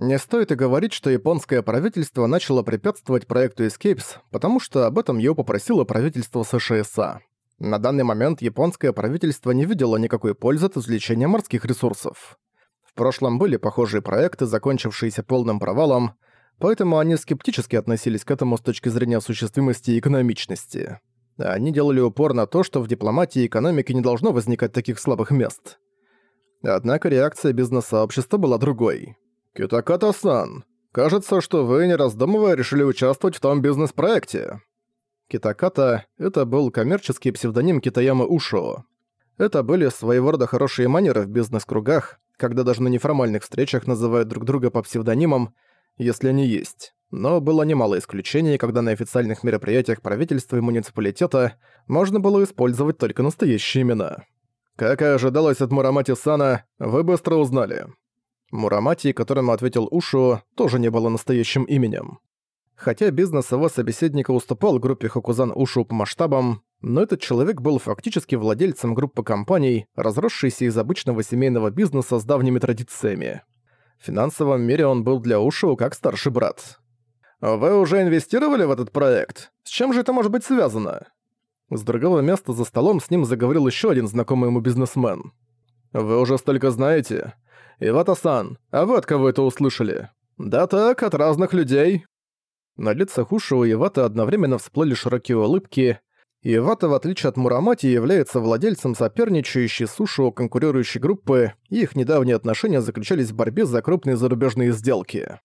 Не стоит и говорить, что японское правительство начало препятствовать проекту Escapes, потому что об этом его попросило правительство США. На данный момент японское правительство не видело никакой пользы от извлечения морских ресурсов. В прошлом были похожие проекты, закончившиеся полным провалом, поэтому они скептически относились к этому с точки зрения осуществимости и экономичности. Они делали упор на то, что в дипломатии и экономике не должно возникать таких слабых мест. Однако реакция бизнес-сообщества была другой. «Китаката-сан, кажется, что вы, не раздумывая, решили участвовать в том бизнес-проекте». Китаката — это был коммерческий псевдоним Китаямы Ушо. Это были своего рода хорошие манеры в бизнес-кругах, когда даже на неформальных встречах называют друг друга по псевдонимам, если они есть. Но было немало исключений, когда на официальных мероприятиях правительства и муниципалитета можно было использовать только настоящие имена. Как и ожидалось от Мурамати Сана, вы быстро узнали. Мурамати, которому ответил Ушу, тоже не было настоящим именем. Хотя бизнес его собеседника уступал группе Хокузан Ушу по масштабам, но этот человек был фактически владельцем группы компаний, разросшейся из обычного семейного бизнеса с давними традициями. В финансовом мире он был для Ушу как старший брат. «Вы уже инвестировали в этот проект? С чем же это может быть связано?» С другого места за столом с ним заговорил еще один знакомый ему бизнесмен. «Вы уже столько знаете. Ивата-сан, а вы от кого это услышали?» «Да так, от разных людей». На лицах Ушио и Ивата одновременно всплыли широкие улыбки. Ивата, в отличие от Мурамати, является владельцем соперничающей с Ушио конкурирующей группы, и их недавние отношения заключались в борьбе за крупные зарубежные сделки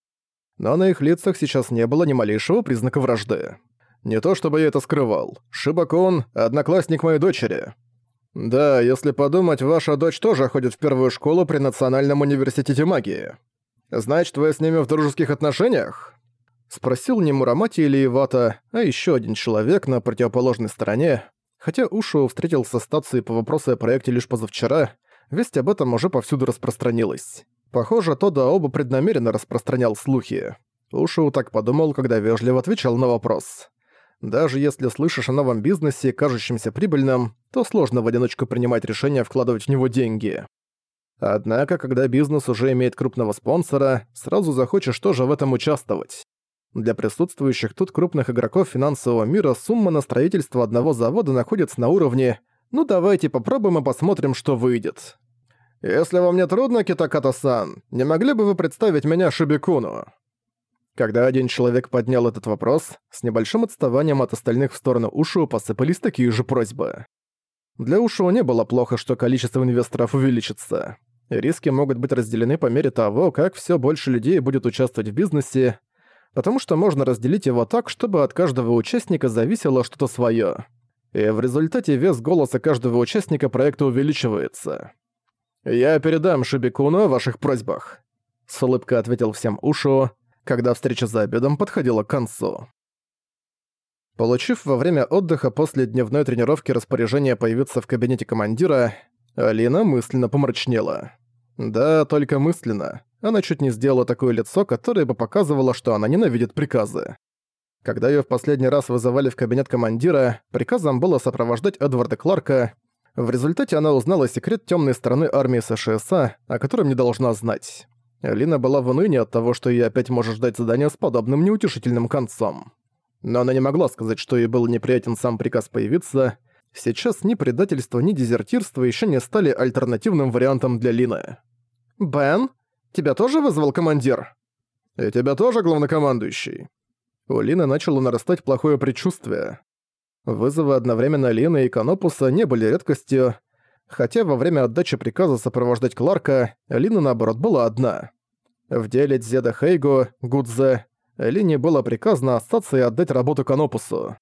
но на их лицах сейчас не было ни малейшего признака вражды. Не то чтобы я это скрывал. Шибакон – одноклассник моей дочери. Да, если подумать, ваша дочь тоже ходит в первую школу при Национальном университете магии. Значит, вы с ними в дружеских отношениях? Спросил не Мурамати или Ивата, а еще один человек на противоположной стороне. Хотя Ушу встретился с стацией по вопросу о проекте лишь позавчера, весть об этом уже повсюду распространилась. Похоже, Тода оба преднамеренно распространял слухи. Ушу так подумал, когда вежливо отвечал на вопрос. Даже если слышишь о новом бизнесе, кажущемся прибыльным, то сложно в одиночку принимать решение вкладывать в него деньги. Однако, когда бизнес уже имеет крупного спонсора, сразу захочешь тоже в этом участвовать. Для присутствующих тут крупных игроков финансового мира сумма на строительство одного завода находится на уровне «ну давайте попробуем и посмотрим, что выйдет». «Если вам не трудно, Китаката-сан, не могли бы вы представить меня Шибикуну?» Когда один человек поднял этот вопрос, с небольшим отставанием от остальных в сторону Ушу посыпались такие же просьбы. Для Ушу не было плохо, что количество инвесторов увеличится. Риски могут быть разделены по мере того, как все больше людей будет участвовать в бизнесе, потому что можно разделить его так, чтобы от каждого участника зависело что-то свое. И в результате вес голоса каждого участника проекта увеличивается. «Я передам Шибикуну о ваших просьбах», — с улыбкой ответил всем Ушу, когда встреча за обедом подходила к концу. Получив во время отдыха после дневной тренировки распоряжение появиться в кабинете командира, Алина мысленно помрачнела. Да, только мысленно. Она чуть не сделала такое лицо, которое бы показывало, что она ненавидит приказы. Когда её в последний раз вызывали в кабинет командира, приказом было сопровождать Эдварда Кларка, в результате она узнала секрет темной стороны армии США, о котором не должна знать. Лина была в унынии от того, что ей опять может ждать задание с подобным неутешительным концом. Но она не могла сказать, что ей был неприятен сам приказ появиться. Сейчас ни предательство, ни дезертирство еще не стали альтернативным вариантом для Лины. «Бен, тебя тоже вызвал командир?» «И тебя тоже, главнокомандующий?» У Лины начало нарастать плохое предчувствие. Вызовы одновременно Лины и Канопуса не были редкостью, хотя во время отдачи приказа сопровождать Кларка Лина, наоборот, была одна. В деле Дзеда Хейго, Гудзе, Лине было приказано остаться и отдать работу Канопусу.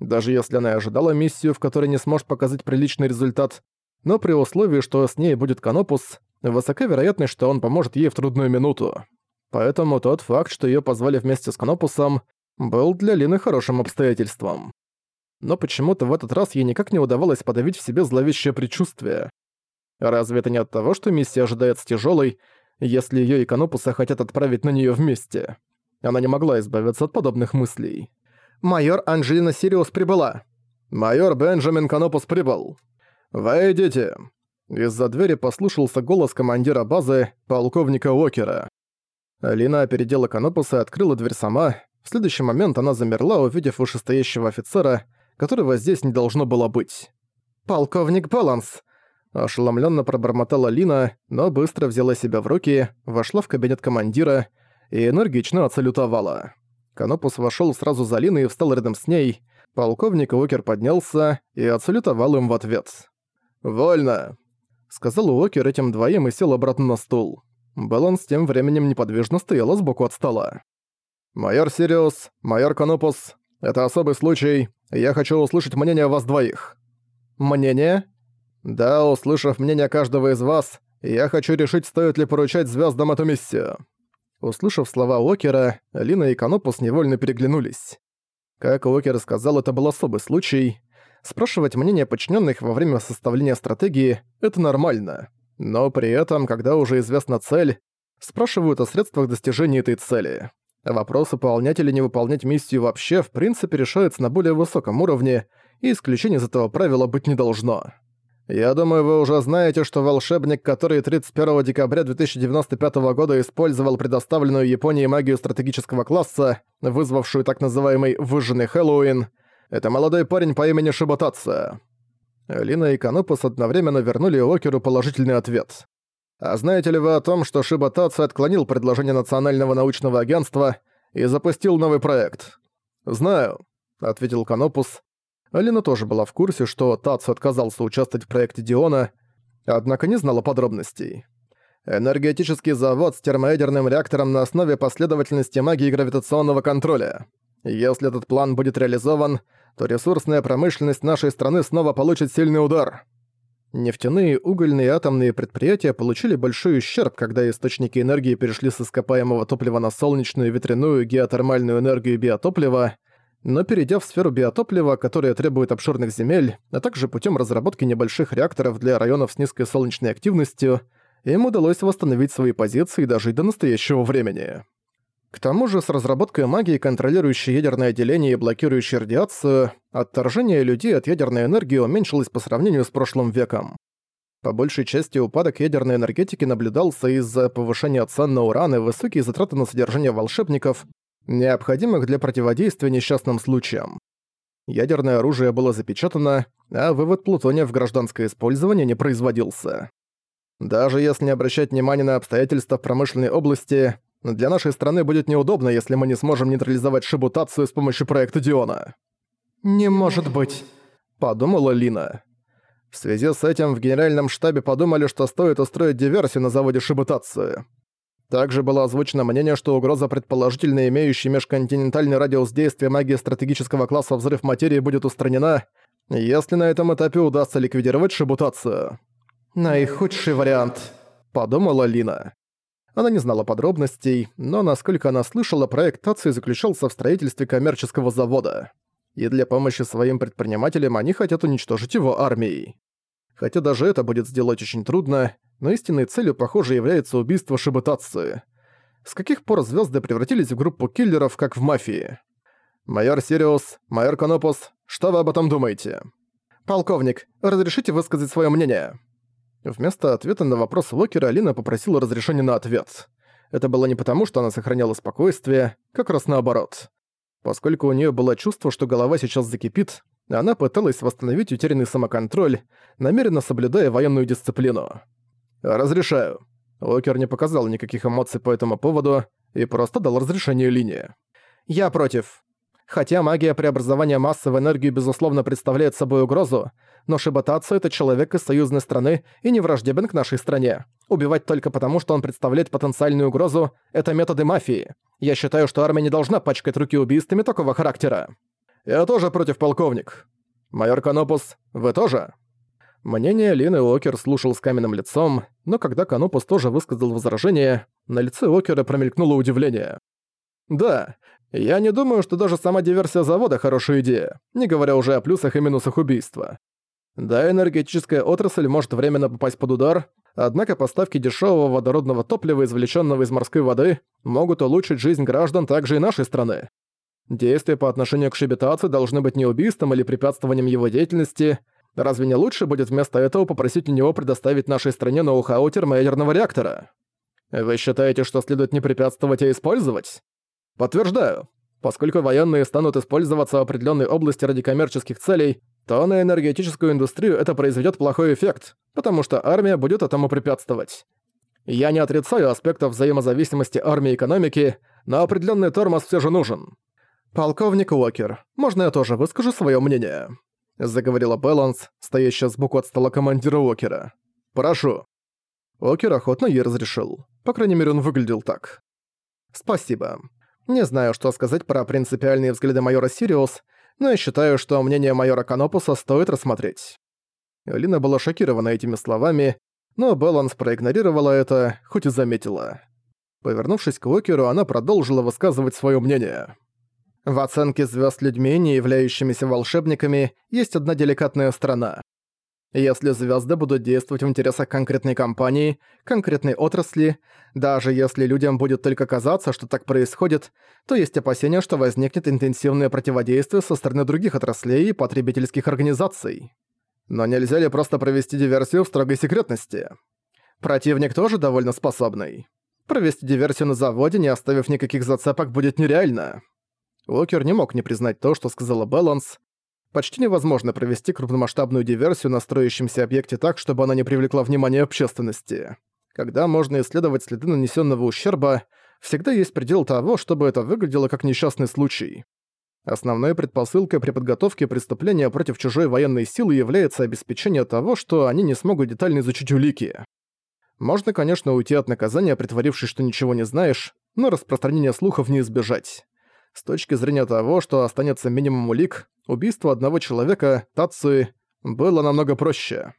Даже если она ожидала миссию, в которой не сможет показать приличный результат, но при условии, что с ней будет Канопус, высока вероятность, что он поможет ей в трудную минуту. Поэтому тот факт, что её позвали вместе с Канопусом, был для Лины хорошим обстоятельством но почему-то в этот раз ей никак не удавалось подавить в себе зловещее предчувствие. Разве это не от того, что миссия ожидается тяжелой, если ее и Канопуса хотят отправить на нее вместе? Она не могла избавиться от подобных мыслей. «Майор Анжелина Сириус прибыла!» «Майор Бенджамин Канопус прибыл!» «Войдите!» Из-за двери послушался голос командира базы, полковника Уокера. Лина опередила Канопуса и открыла дверь сама. В следующий момент она замерла, увидев вышестоящего офицера, которого здесь не должно было быть. «Полковник Баланс!» Ошеломленно пробормотала Лина, но быстро взяла себя в руки, вошла в кабинет командира и энергично отсалютовала. Канопус вошел сразу за Линой и встал рядом с ней. Полковник Уокер поднялся и отсалютовал им в ответ. «Вольно!» — сказал Уокер этим двоим и сел обратно на стул. Баланс тем временем неподвижно стояла сбоку от стола. «Майор Сириус, майор Канопус, это особый случай. Я хочу услышать мнение вас двоих». «Мнение?» «Да, услышав мнение каждого из вас, я хочу решить, стоит ли поручать звездам эту миссию». Услышав слова Окера, Лина и Канопус невольно переглянулись. Как Окер сказал, это был особый случай. Спрашивать мнение подчиненных во время составления стратегии – это нормально. Но при этом, когда уже известна цель, спрашивают о средствах достижения этой цели. Вопрос, выполнять или не выполнять миссию вообще, в принципе, решается на более высоком уровне, и исключений из этого правила быть не должно. Я думаю, вы уже знаете, что волшебник, который 31 декабря 2095 года использовал предоставленную Японии магию стратегического класса, вызвавшую так называемый «выжженный Хэллоуин», это молодой парень по имени Шиботация. Лина и Канопус одновременно вернули Океру положительный ответ. А знаете ли вы о том, что Шиботация отклонил предложение Национального научного агентства и запустил новый проект? «Знаю», — ответил Канопус, Алина тоже была в курсе, что Тацу отказался участвовать в проекте Диона, однако не знала подробностей. Энергетический завод с термоядерным реактором на основе последовательности магии гравитационного контроля. Если этот план будет реализован, то ресурсная промышленность нашей страны снова получит сильный удар. Нефтяные, угольные и атомные предприятия получили большой ущерб, когда источники энергии перешли с ископаемого топлива на солнечную, ветряную, геотермальную энергию и биотопливо, но перейдя в сферу биотоплива, которая требует обширных земель, а также путем разработки небольших реакторов для районов с низкой солнечной активностью, им удалось восстановить свои позиции дожить до настоящего времени. К тому же с разработкой магии, контролирующей ядерное отделение и блокирующей радиацию, отторжение людей от ядерной энергии уменьшилось по сравнению с прошлым веком. По большей части упадок ядерной энергетики наблюдался из-за повышения цен на уран и высокие затраты на содержание волшебников, необходимых для противодействия несчастным случаям. Ядерное оружие было запечатано, а вывод плутония в гражданское использование не производился. Даже если не обращать внимания на обстоятельства в промышленной области, для нашей страны будет неудобно, если мы не сможем нейтрализовать шибутацию с помощью проекта Диона. «Не может быть», — подумала Лина. В связи с этим в генеральном штабе подумали, что стоит устроить диверсию на заводе шибутацию. Также было озвучено мнение, что угроза, предположительно имеющая межконтинентальный радиус действия магии стратегического класса взрыв материи, будет устранена, если на этом этапе удастся ликвидировать шибутацию. «Наихудший вариант», — подумала Лина. Она не знала подробностей, но, насколько она слышала, проект Тации заключался в строительстве коммерческого завода. И для помощи своим предпринимателям они хотят уничтожить его армией. Хотя даже это будет сделать очень трудно, но истинной целью, похоже, является убийство Шибутации. С каких пор звезды превратились в группу киллеров, как в мафии? Майор Сириус, майор Конопус, что вы об этом думаете? Полковник, разрешите высказать свое мнение? Вместо ответа на вопрос Локера Алина попросила разрешения на ответ. Это было не потому, что она сохраняла спокойствие, как раз наоборот. Поскольку у нее было чувство, что голова сейчас закипит, она пыталась восстановить утерянный самоконтроль, намеренно соблюдая военную дисциплину. «Разрешаю». Окер не показал никаких эмоций по этому поводу и просто дал разрешение линии. «Я против. Хотя магия преобразования массы в энергию безусловно представляет собой угрозу, но Шибатацу — это человек из союзной страны и не враждебен к нашей стране. Убивать только потому, что он представляет потенциальную угрозу — это методы мафии. Я считаю, что армия не должна пачкать руки убийствами такого характера». «Я тоже против, полковник. Майор Канопус, вы тоже?» Мнение Лины Уокер слушал с каменным лицом, но когда Канопус тоже высказал возражение, на лице Уокера промелькнуло удивление. «Да, я не думаю, что даже сама диверсия завода хорошая идея, не говоря уже о плюсах и минусах убийства. Да, энергетическая отрасль может временно попасть под удар, однако поставки дешевого водородного топлива, извлеченного из морской воды, могут улучшить жизнь граждан также и нашей страны. Действия по отношению к Шибитацию должны быть не убийством или препятствованием его деятельности, Разве не лучше будет вместо этого попросить у него предоставить нашей стране ноу-хау термоядерного реактора? Вы считаете, что следует не препятствовать, а использовать? Подтверждаю. Поскольку военные станут использоваться в определенной области ради коммерческих целей, то на энергетическую индустрию это произведет плохой эффект, потому что армия будет этому препятствовать. Я не отрицаю аспектов взаимозависимости армии и экономики, но определенный тормоз все же нужен. «Полковник Уокер, можно я тоже выскажу свое мнение?» Заговорила Бэланс, стоящая сбоку от стола командира Уокера. «Прошу». Уокер охотно ей разрешил. По крайней мере, он выглядел так. «Спасибо. Не знаю, что сказать про принципиальные взгляды майора Сириус, но я считаю, что мнение майора Канопуса стоит рассмотреть». Лина была шокирована этими словами, но Баланс проигнорировала это, хоть и заметила. Повернувшись к Уокеру, она продолжила высказывать свое мнение. В оценке звезд людьми, не являющимися волшебниками, есть одна деликатная сторона. Если звезды будут действовать в интересах конкретной компании, конкретной отрасли, даже если людям будет только казаться, что так происходит, то есть опасения, что возникнет интенсивное противодействие со стороны других отраслей и потребительских организаций. Но нельзя ли просто провести диверсию в строгой секретности? Противник тоже довольно способный. Провести диверсию на заводе, не оставив никаких зацепок, будет нереально. Уокер не мог не признать то, что сказала Баланс. Почти невозможно провести крупномасштабную диверсию на строящемся объекте так, чтобы она не привлекла внимание общественности. Когда можно исследовать следы нанесенного ущерба, всегда есть предел того, чтобы это выглядело как несчастный случай. Основной предпосылкой при подготовке преступления против чужой военной силы является обеспечение того, что они не смогут детально изучить улики. Можно, конечно, уйти от наказания, притворившись, что ничего не знаешь, но распространение слухов не избежать. С точки зрения того, что останется минимум улик, убийство одного человека, Тацуи, было намного проще.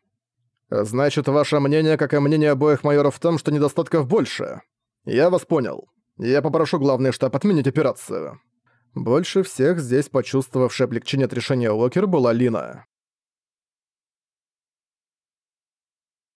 «Значит, ваше мнение, как и мнение обоих майоров в том, что недостатков больше. Я вас понял. Я попрошу главный штаб отменить операцию». Больше всех здесь почувствовавшая облегчение от решения Уокер была Лина.